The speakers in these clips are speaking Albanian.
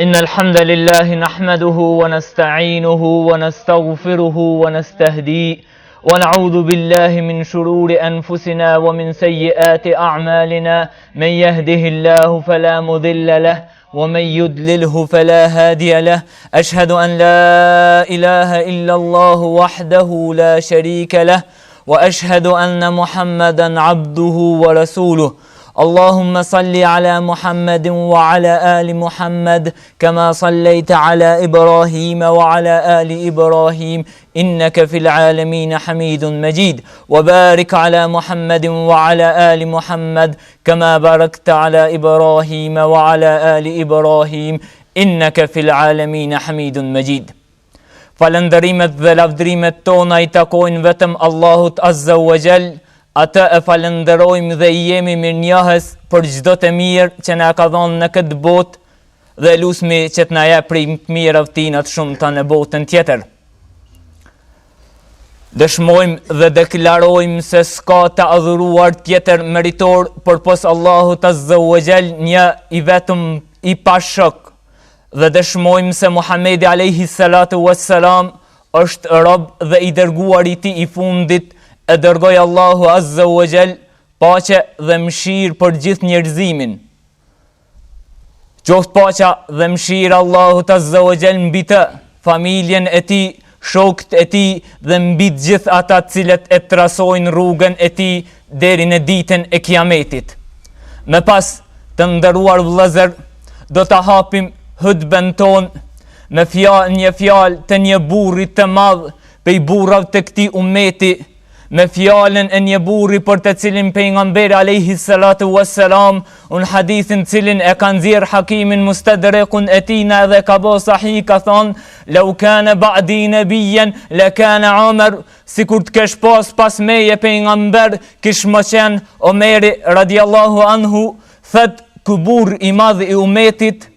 إن الحمد لله نحمده ونستعينه ونستغفره ونستهديه ونعوذ بالله من شرور أنفسنا ومن سيئات أعمالنا من يهده الله فلا مذل له ومن يدلله فلا هادي له أشهد أن لا إله إلا الله وحده لا شريك له وأشهد أن محمدا عبده ورسوله اللهم صل على محمد وعلى آل محمد كما صليت على إبراهيم وعلى آل إبراهيم إنك في العالمين حميد مجيد وبارك على محمد وعلى آل محمد كما باركت على إبراهيم وعلى آل إبراهيم إنك في العالمين حميد مجيد Falëndërimet dhe lavdrimet tona i takojnë vetëm Allahut Azza wa Jall, atë e falëndërojmë dhe i jemi mirënjohës për çdo të mirë që na ka dhënë në këtë botë dhe e lusmi që të na jap prej të mirëve të tina t'shumta në botën tjetër. Dëshmojmë dhe deklarojmë se s'ka të adhuruar tjetër meritor përpos Allahut Azza wa Jall, një i vetëm i pashok Dhe dëshmojmë se Muhamedi alejhi selatu ue selam është rob dhe i dërguar i Tij i fundit, e dërgoi Allahu azze ue xhel, paqe dhe mëshirë për gjithë njerëzimin. Qoftë paqja dhe mëshira e Allahut azze ue xhel mbi të, familjen e tij, shokët e tij dhe mbi të gjithë ata të cilët e trasojnë rrugën e tij deri në ditën e Kiametit. Më pas, të nderuar vëllezër, do ta hapim hutben tonë me një fjalë të një burri të madh prej burrav të këtij ummeti, Me fjalën e një burri për të cilin Pejgamberi alejhi selatu ue selam n'hadithin t'cilin e ka nxjerr Hakimi n'Mustedrekun e tina edhe e ka bo sahih ka thon Lau kane ba'di nebiyyen le kane Omer sikur t'kish pas pas meje pejgamber kish me qen Omeri radiallahu anhu thot ky burr i madh i umetit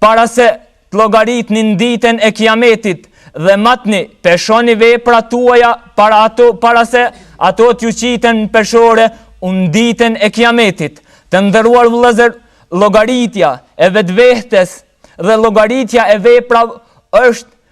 Para se t'llogaritni n'ditën e Kijametit dhe matni peshoni veprat tuaja para ato para se ato t'ju qiten në peshore n'ditën e Kijametit. Të nderuar vëllezër, llogaritja e vetvehtes dhe llogaritja e veprave është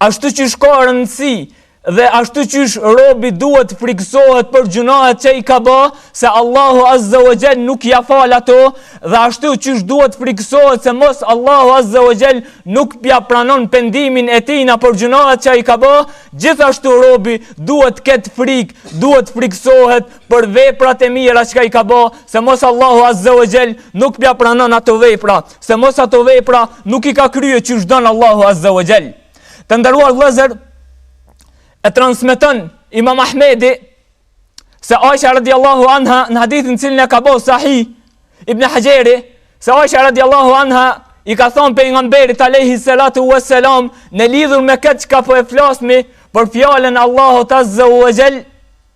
Ashtu qysh ka rëndësi dhe ashtu qysh robi duhet t'friksohet për gjynahet që i ka ba, se Allahu Azze ue Xhel nuk ja fal ato, dhe ashtu qysh duhet t'friksohet se mos Allahu Azze ue Xhel nuk pja pranon pendimin e tina për gjynahet që i ka ba, gjithashtu robi duhet t'ketë frik, duhet t'friksohet për veprat e mira që i ka ba, se mos Allahu Azze ue Xhel nuk pja pranon ato vepra. se mos ato vepra nuk i ka krye qysh don Allahu Azze ue Xhel. Të nderuar vëllezër, e transmeton imam Ahmedi, se Aisha radiallahu anha në hadithin t'cilin e ka bo sahih, ibn Hajeri, se Aisha radiallahu anha i ka thonë Pejgamberit alejhi salatu ue selam, në lidhur me këtë çka po e flasmi, për fjalën e Allahut Azze ue Xhel,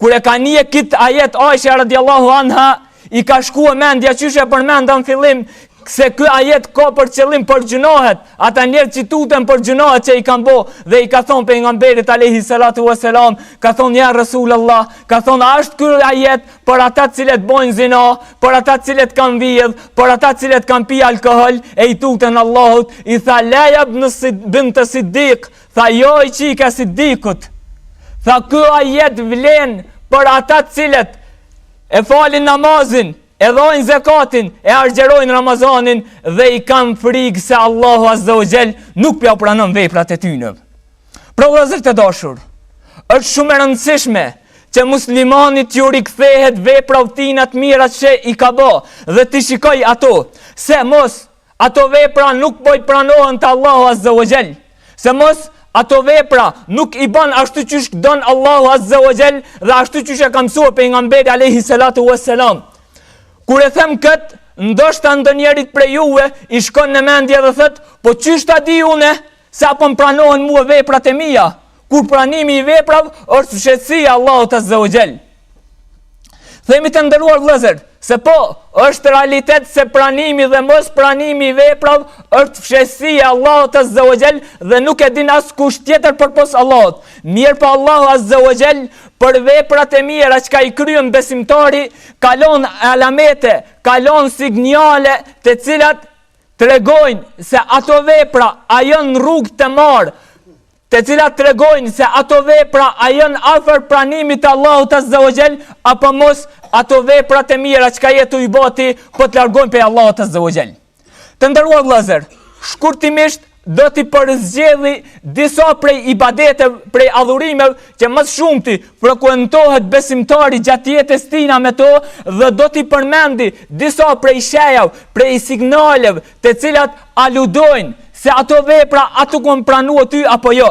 Kur e ka nie kit ajet Aisha radiallahu anha i ka shkua mendja qysh e përmenda në fillim se ky ajet ka për qëllim për gjynahet, ata njerz që i tuten për gjynahet që i kanë bo, dhe i ka thonë Pejgamberit Alejhi Salatu ue Selam, ka thonë ja Resulallah, ka thonë a është ky ajet për ata t'cilët bojnë zina, për ata t'cilët kanë vjedh, për ata t'cilët kanë pi alkohol, e i tuten Allahut, i tha la ja binte Sidik, Tha jo i qika Sidikut. Tha ky ajet vlen për ata të cilët e falin namazin, e dhajnë zekatin, e argjerojnë Ramazanin dhe kanë frikë se Allahu Azza wa Jall nuk po ja pranon veprat e tyre. Pra vëllezër të dashur, është shumë e rëndësishme që muslimani t'ju rikthehet veprave të tina të mira që i ka bë dhe t'i shikoj ato se mos Ato vepra nuk po i pranohen te Allahu Azze o Gjell, se mos ato vepra nuk i ban ashtu qysh don Allahu Azze o Gjell dhe ashtu qysh e ka mësua Pejgamberi Alejhi Selatu ue Selam. Kur e them këtë, ndoshta ndonjërit prej juve i shkon në mendje dhe thot, po qysh ta di unë? Se a po më pranohen mua veprat e mia, kur pranimi i veprav është fshehtësi e Allahut Azze ue Xhel. Themi të nderuar vëllezër, se po është realitet se pranimi dhe mospranimi i veprav është fshehtësi e Allahut Azze ue Xhel dhe nuk e din askush tjetër përpos Allahut. Mirëpo Allahu Azze ue Xhel për veprat e mira çka i kryen besimtari, ka lon alamete, ka lon sinjale të cilat tregojnë se ato vepra a janë n'rrugë të marë, të cilat tregojnë se ato vepra a janë afër pranimit të Allahut Azza wa Jall apo mos ato vepra të mira çka je tu i ba ti po të largojnë prej Allahut Azza wa Jall. Të nderuar vëllezër, shkurtimisht do t'i përzgjedhi disa prej ibadetev, prej adhurimev, që më së shumti frekuentohet besimtari gjatë jetës t'tina me to, dhe do t'i përmendi disa prej shejav, prej sinjalev, të cilat aludojnë se ato vepra a t'u kan pranu ty apo jo.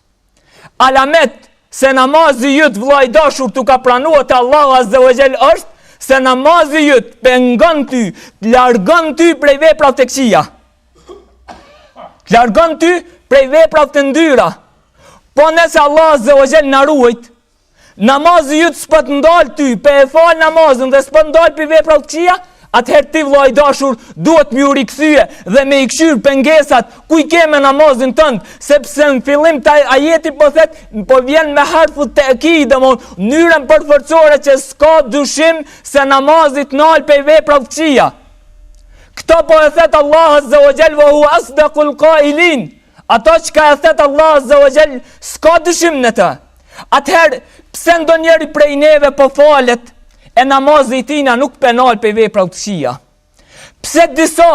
Alamet se namazi jyt vlla i dashur t'u ka pranua te Allahu Azze o Gjell është se namazi jyt të pengon ty, të largon ty prej veprav të këqija. Të largon ty prej veprav të ndyra. Po nëse Allah Azze o Gjell na ruajt, Namazi yt s'po të ndal ty, po e fal namazin dhe s'po t'ndal pej veprav të këqija, atëherë ti vëlla i dashur duhet m'ju rikthye dhe me i kqyr pengesat ku i ke me namazin tënd, sepse në fillim të ajetit po thet, po vjen me harfu te'kid, demon, mënyrën përforcuese që s'ka dyshim se namazi t'nal pej veprav të këqija. Këta po e thet Allah azze o gjel ue huve asdekul kailin, ato çka e thet Allah azze o gjel s'ka dyshim në të. Atëherë, pse ndonjëri prej neve po falet e namazi i tina nuk pe nal prej veprav të këqija? Pse disa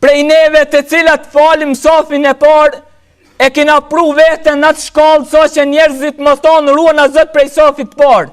prej neve të cilat falim n'safin e parë e kina pru vetën në atë shkallë sa që njerëzit me thonë ruana Zot prej safit t'parë?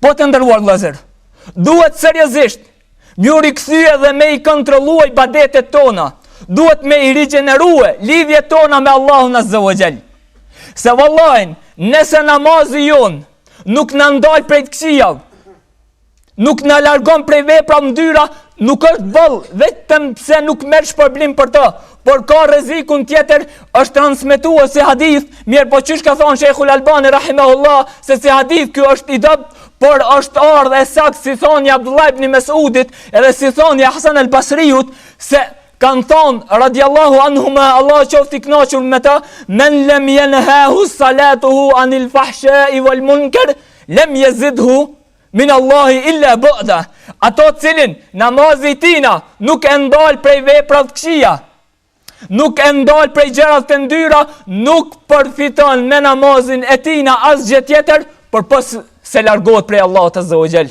Po të nderuar vëllazër, duhet seriozisht me u rikthye dhe me i kontrollue ibadetet tona, duhet me i rigjenerue lidhje tona me Allahun Azze ve Xhel. Se vallahin, nëse namazi jonë nuk na ndal prej të këqijave, Nuk na largon prej veprave t'ndyra, nuk është boll, vetëm se nuk merr shpërblim për të, por ka rrezikun tjetër, është transmetuar si hadith, mirëpo qysh ka thënë Shejh Albani rahimahullah se si hadith ky është i dobët, por është ardhur e saktë si thënie e Abdullah ibn Mesudit, edhe si thënie e Hasan al-Basriut se kanë thonë radiallahu anhuma Allah qoftë i knaqur me ta men lem jenhahu salatuhu anil fahshai vel munker Lem jezidhu min Allahi illa bu'da. Atë të cilin namazi i tina nuk e ndal prej veprave t'kqija. Nuk e ndal prej gjërave të ndyra, nuk përfiton me namazin e tina asgjë tjetër, përpos se largohet prej Allahut azze ve xhel.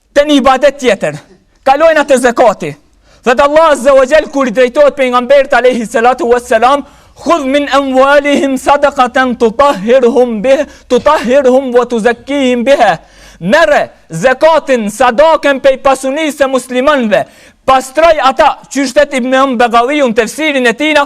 Te një ibadet tjetër, kalojmë te zekati. Thotë Allahu azze ve xhel kur i drejtohet pejgamberit alejhi salatu ve selam, khudh min emvalihim sadakaten tutahhiruhum biha, tutahhiruhum ve tuzekkihim biha. Merre zekatin sadakën prej pasunisë së muslimanve, pastroj ata, qysh thotë Imam Begaviu n'tefsirin e tina,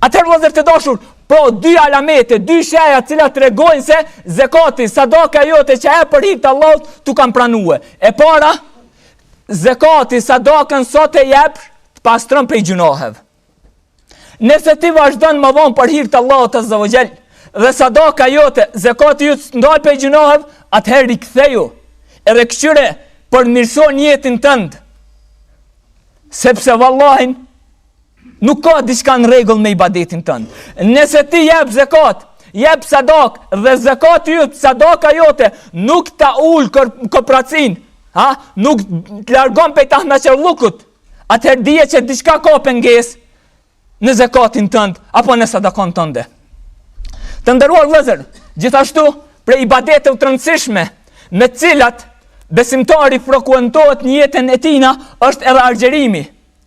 Atëherë vëllezër të dashur, po dy alamete, dy shenja të cilat tregojnë se zekati, sadaka jote që e jep për hir të Allahut, t'u kanë pranuar. E para, zekati, sadakën që ti e jep, të pastron prej gjynaheve. Nëse ti vazhdon me dhonë për hir të Allahut azza wa jall, dhe sadaka jote, zekati yt s'të ndal prej gjynaheve, atëherë riktheju. Edhe këqyre përmirëso nijetin tënd. Sepse vallahin Nuk ka diçka në rregull me ibadetin tënd. Nëse ti jep zakat, jep sadak dhe zakati yt, sadaka jote nuk ta ul kopracinë, ha, nuk të largon prej tahnaçellukut. Atëherë dije se diçka ka pengesë në zakatin tënd apo në sadakën tënde. Të nderuar vëllezër, gjithashtu prej ibadeteve të rëndësishme me të cilat besimtari frekuentohet në jetën e tij është edhe agjërimi.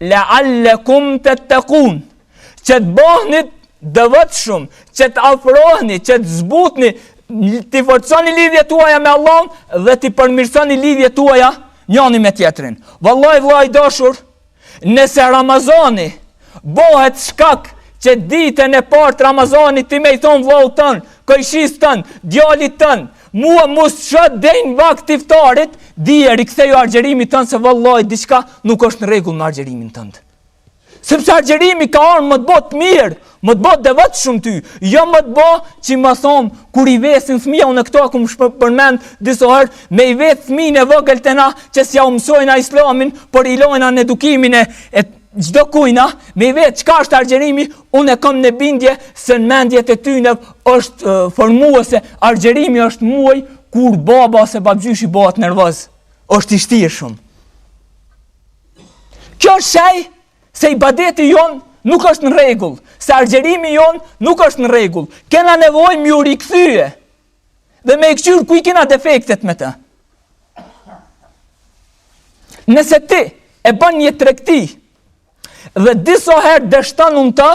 Leallekum tettekun, që të bëheni të devotshëm, që të afrohni, që të zbutni, t'i forconi lidhjet tuaja me Allahun dhe t'i përmirësoni lidhjet tuaja njani me tjetrin. Vallahi vëlla i dashur, nëse Ramazani bëhet shkak që ditën e parë të Ramazanit ti me i thonë vëllaut tënd, kojshisë tënd, djalit tënd, Mu mos shaj deri n'vakt iftarit, dije riktheju argjërimit tënd se vallahi diçka nuk është në rregull me argjërimin tënd. Sepse argjërimi ka ardhur me të bo të mirë, me të bo të devotshëm ty. Jo me të bo që me thon kur i vesin fëmija unë këto e kom përmend disa herë me i vet fëmijët e vegjël te na që s'jau mësojnë islamin, por i lojna në edukimin e, e Çdo kujna, me i vet çka është argjërimi, unë e kom në bindje se në mendjet e tyne është formu se argjërimi është muaj kur baba ose babgjyshi bëhet nervoz, është i shtirshëm. Kjo është shej se ibadeti jonë nuk është në rregull, se argjërimi jonë nuk është në rregull, kena nevojë me ju rikthye, dhe me i këqyrë ku i kena defektet në të. Nëse ti e bën një tregti dhe diso herë dështon në të,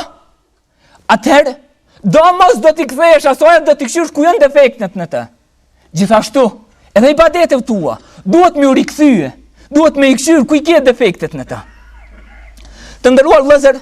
atëherë domosdo t'i kthehesh aso herë do t'i këqyrsh ku janë defektet në të. Gjithashtu, edhe ibadetet e tua, duhet me u rikthye, duhet me i këqyrë ku i ke defektet në të. Të nderuar vllezër,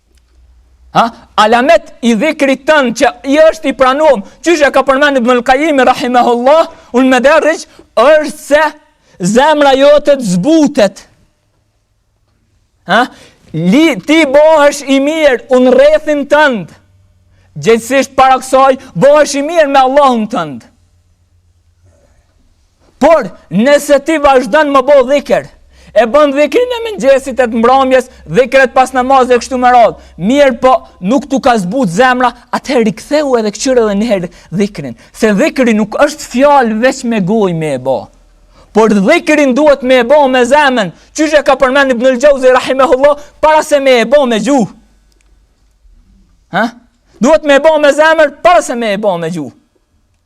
Ha? Alamet i dhikrit tënd që ai është i pranuam, qysh e ka përmend Ibn al-Qayyim rahimahullah, un Medarixh është se zemra jote të zbutet. Ha? Li ti bëhesh i mirë në rrethin tënd. Gjegjësisht para kësaj bëhesh i mirë me Allahun tënd. Por, nëse ti vazhdon me bo dhikër, e bën dhikrin e mëngjesit e të mbrëmjes, dhikret pas namazit kështu me radh. Mirëpo nuk t'u ka zbut zemra, atëherë rikthehu edhe këqyr edhe një herë dhikrin, se dhikri nuk është fjalë veç me gojë me e bë. Por dhikrin duhet me e bë me zemër, qysh e ka përmend Ibn al-Jauzi rahimahullah para se me e bë me gjuhë. Ha? Duhet me e bë me zemër para se me e bë me gjuhë.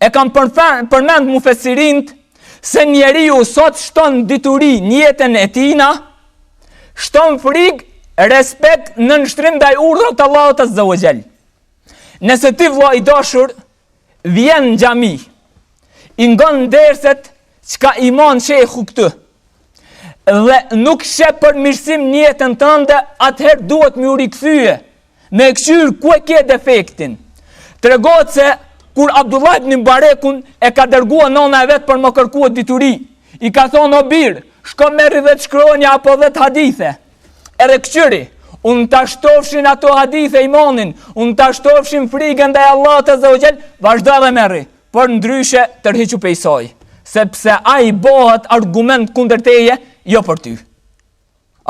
E kam përmend mufesirint se njeriu sa t' shton dituri në jetën e tijna, shton frigë, respekt nënshtrim ndaj urdhrave të Allahut azze ve xhel. Nëse ti vla i dashur, vjen në xhami, i ngon derset çka i mbajnë qe këtu, dhe nuk sheh përmirësim në jetën tënde, atëherë duhet me ju rikthye, Me e këqyr ku e ke defektin Tregohet se Kur Abdullah ibn Mubarekun e ka dërgua nona e vet për me kërkua dituri I ka thonë o birë Shko merri dhetë shkronja apo dhetë hadithe Edhe këqyri Në ta shtofshin ato hadithe imanin Në ta shtofshin frigën ndaj Allahut azze ve xhel Vazhdo dhe merri Përndryshe tërhiqu pej saj Sepse ai bohet argument kundër teje Jo për ty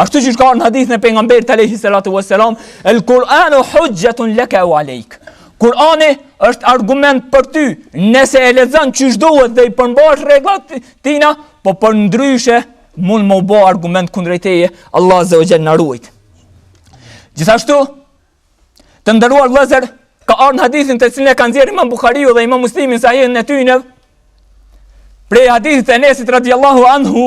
Ashtu qysh ka ardh në hadithin e pejgamberit alejhi salatu ve selam, el Kur'anu huxhxhetun leke ev alejk. Kur'ani është argument për ty, nëse e lexon qysh duhet dhe i përmbahesh rregullat tina, po përndryshe mund m'u bo argument kundër teje, Allahu azze ue xhel na ruajt. Gjithashtu, të nderuar vllezër, ka ardh në hadithin të cilin e kanë nxjerrë imam Buhariu dhe imam Muslimi n'sahihajnin e tynev, prej hadithit të Enesit radiallahu anhu,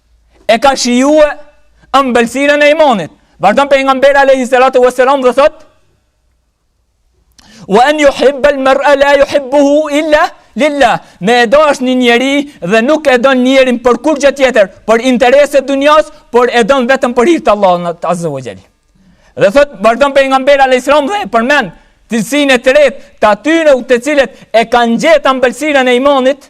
e ka shijue ëmbëlsirën e imanit. Vazhdon pejgamberi alejhi salatu ve selam dhe thot, Ve en juhibbel mer'e la juhibbuhu il-la lil-lah, me e dasht një njeri dhe nuk e do njerin për kurgjë tjetër, për intereset dunjas, por e don vetëm për hir t'Allahut azze ue xhel. Dhe thot, vazhdon pejgamberi alejhi selam dhe përmend cilësinë e tretë, të atyreve të cilët e kanë gjetë ambëlsirën e imanit,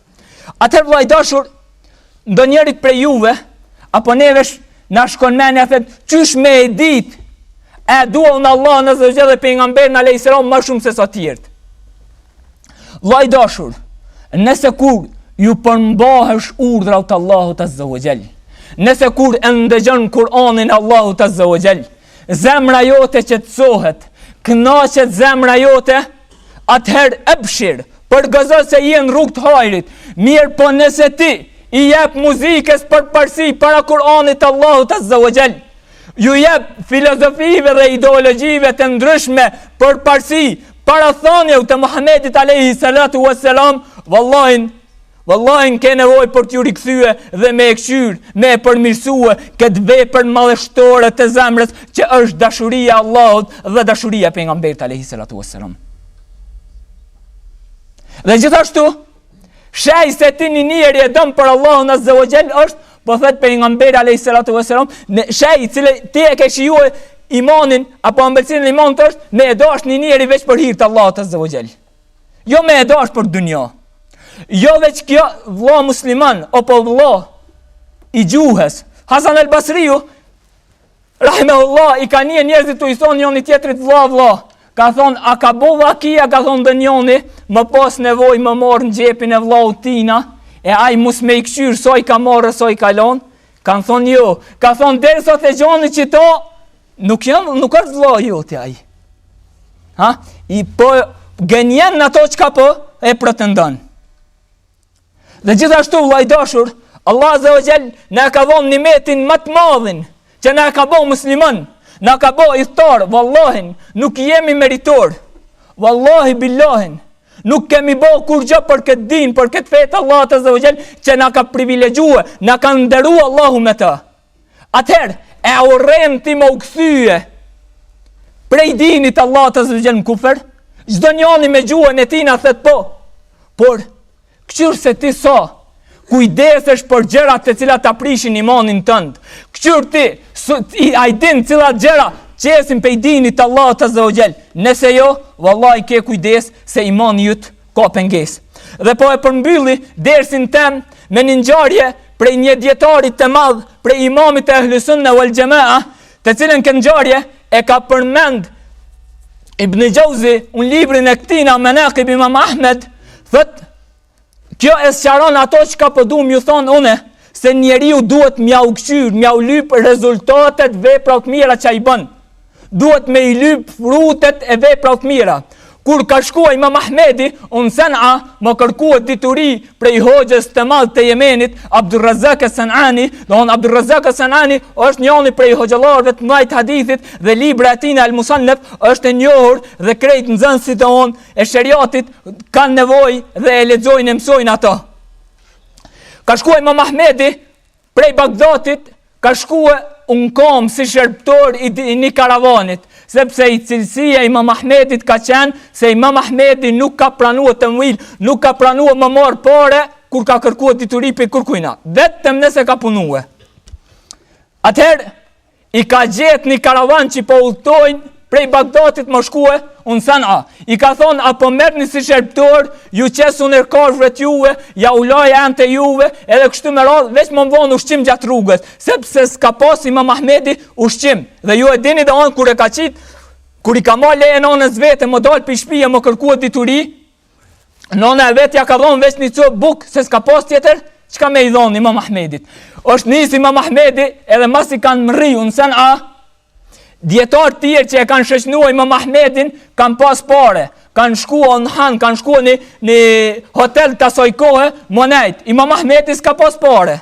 Atëherë vëlla i dashur, ndonjërit prej juve apo nevesh na shkon mendja thot, qysh me e ditë e dua unë Allahun azze ue xhel dhe pejgamberin alejhi selam ma shumë se sa tjerët. Vlla i dashur, nëse kur ju përmbahesh urdhrat Allahut azze ue xhel, nëse kur e ndëgjon Kur'anin e Allahut azze ue xhel, Zemra jote qetësohet, knaqet zemra jote, atëherë ebshir, përgëzo se je në rrugë të hajrit, mirëpo nëse ti, i jep muzikës përparësi para Kur'anit Allahut azze ue xhel, ju jep filozofive dhe ideologjive të ndryshme përparësi para thanjeve të Muhammedit alejhi salatu ve selam, vallahin, Vallahin ke nevojë për t'ju rikthye dhe me e këqyr, me e përmirësue këtë vepër madhështore të zemrës që është dashuria e Allahut dhe dashuria e pejgamberit alejhi salatu ve selam. Dhe gjithashtu, shej se ti një njeri e don për Allahun azze ue xhel është po thot pejgamberi alejhi salatu ve selam, një shej i cili ti e ke shijuar imanin apo ambëlsinë e imanit është me e dash një njeri veç për hir të Allahut azze ue xhel. Jo me e dash për dunja. Jo veç kjo vlla musliman, apo vlla i gjuhës. Hasan el Basriu, Rahimehullah, i ka nie njerëzit tu i thonë njoni tjetrit vlla vlla. Ka thonë, a ka bo vakia, ka thonë ndonjoni, me pas nevojë me marrë në xhepin e vllaut tina, e ai mos me i këqyrë, sa i ka marrë, sa i ka lonë. Kanë thonë jo, ka thonë, derisa t'e gjoni qeta, Nuk jam, nuk është vllau jot ai. Ha? Ti po gënjen në ato çka po e pretendon. Dhe gjithashtu vlla i dashur, Allahu azze ue xhel na ka dhënë nimetin më të madhin që na ka bo musliman, na ka bo ithtar, vallahi nuk jemi meritor. Vallahi billahin, nuk kemi bo kurgjo për këtë din, për këtë fe t'Allahut azze ue xhel që na ka privilegjuar, na ka nderuar Allahu me ta. Atëherë, e urren ti me u kthye prej dinit Allahut azze ve xhel në kufër, çdo njani me gjuhën e tina thotë po, por, këqyr se ti sa, kujdesesh për gjërat të cilat ta prishin imanin tënd. Këqyr ti, su, ti a i din cilat gjëra t'qesin prej dinit të Allahut azze ve xhel. Nëse jo, vallahi ke kujdes se imani jyt ka pengesë. Dhe po e përmbylli dersin tem me një ngjarje prej një dijetari të madh, prej imamit të Ehlu Sunne uel Xhemaa, të cilën këtë ngjarje e ka përmend Ibn Xheuzi në librin e tina Menakib Imam Ahmed, thotë kjo e sqaron ato çka po du me ju thon unë se njeriu duhet me jau këqyr, me jau lyp rezultatet veprave të mira që i bën. Duhet me i lyp frutet e veprave të mira. Kur ka shkua imam Ahmedi në Sana, me kërkue dituri prej hoxhës të madh të Jemenit, Abdurrazak es-San'ani, dhe Abdurrazak es-San'ani është njani prej hoxhallarëve të mdhaj të hadithit dhe libra e tina El Musannef është e njohur dhe krejt nxënësit tonë e sheriatit kanë nevojë dhe e lexojnë e mësojnë ato. Ka shkua imam Ahmedi, Prej Bagdatit ka shkue në komë si shërbëtor i, i një karavanit, sepse i cilësi e Imam Ahmedit ka qenë se Imam Ahmedi nuk ka pranua temvil, nuk ka pranua me marrë pare, kur ka kërkua dituri pi kurkujna, vetëm nëse ka punue. Atëherë, I ka gjetë një karavan që po udhtojnë prej Bagdatit me shkue në Sana, i ka thonë a po më merrni si shërbtor, ju qes ujë kafshëve të juve, jau laj enët e juve, edhe kështu me radhë, veç me më dhonë ushqim gjatë rrugës, sepse s'ka pas imam Ahmedi ushqim, dhe ju e dini dhe nona kur e ka qitë, kur i ka marrë leje nanës vet me dalë prej shpije me kërkue dituri, Nona e vet ja ka dhonë veç një copë bukë, se s'ka pas tjetër, çka me i dhonë imam Ahmedit. Është nis imam Ahmedi edhe masi kanë mërri në Sana, dijetarët tjerë që e kanë shoqnua imam Ahmedin, kanë pas pare, kanë shkua në han, kanë shkua në një hotel të asoj kohe, me nejtë, imam Ahmedi s'ka pas pare.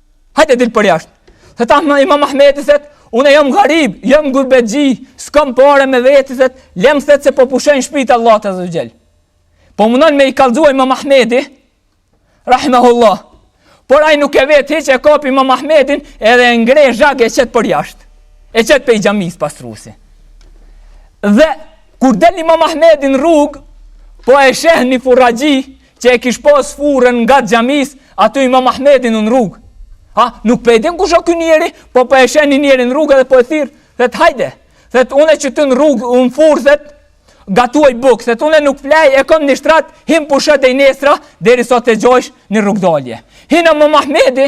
Hajde dil përjashtë. Thet imam Ahmedi, thet unë jam garib, jam gurbexhi, s'kam pare me veti thet lem thet se po pushoj n'shpi t'Allahut azze ve xhel. Po mundon me i kallzua imam Ahmedi rahimahullah. Por ai nuk e vet hiç e kap imam Ahmedin edhe e ngre zhag e qet përjashtë. E qet pe xhamisë pas rusi. Dhe kur del imam Ahmedi n'rrugë, po e sheh një furraxhi që e kish pas furrën ngat xhamisë aty Imam Ahmedin në rrugë. Ha, nuk po e din kush është ky njeri, po po e sheh një njeri në rrugë dhe po e thirr, thet hajde. Thet unë qëtu në rrugë, në furrë, thet, gatuaj bukë, thet unë nuk flaj, e kom një shtrat, hin pusho dej nesra, derisa të gjojsh ni rrugëdalje. Hin imam Ahmedi,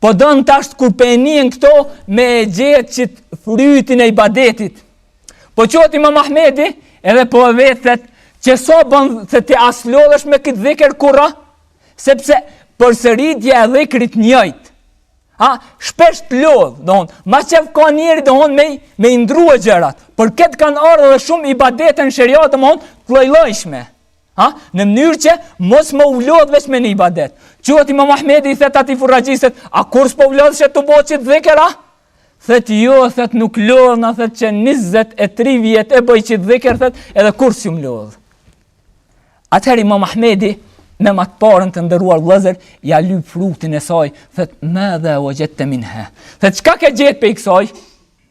Po domethënë tash kur pe nien këto me e gjetë qit frytin e ibadetit. Po qet Imam Ahmedi edhe po e vet që so bënë se të a s'lodhesh me këtë dhikër kurrë, sepse përsëritja e dhikrit njëjtë. Ha, shpesh të lodh, domethënë, ma qejf ka njeri domethënë me, me i ndrrue gjërat, për këtë kanë ardhë dhe shumë ibadete n'sheriat, domethënë, të llojllojshme. Ha? Në mënyrë që mos me u lodh veç me një ibadet. Qet Imam Ahmedi i thet atij furraxhisë, a kurrë s'po lodhesh tu bo qit dhikër? Thet jo, thet nuk lodhna, thet qe 23 vjet e bëj qit dhikër thet, edhe kurrë s'jam lodh. Atëherë Imam Ahmedi me të parën të nderuar vëllezër ia lyp frytin e saj, thet madha vexhedte minha. Thet çka ke gjetë pej kësaj?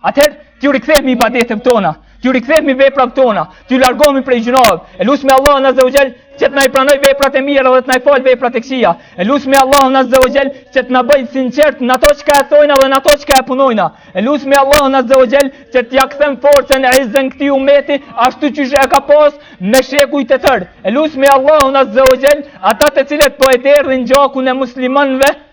Atëherë, t'iu rikthehemi ibadeteve tona, t'iu rikthehemi veprave tona, t'iu largohemi prej gjynaheve. E lusim Allahun azze ve xhel që t'na i pranojë veprat e mira dhe t'na i falë veprat e këqija. E lusim Allahun azze ve xhel që t'na bëjë sinqertë në to çka e thojna dhe në to çka e punojna. E lusim Allahun azze ve xhel që t'ia kthen forcën e izzen këtij umeti ashtu siç e ka pas me shekuj të tërë. E lusim Allahun azze ve xhel ata të cilët po e derdhin gjakun e muslimanëve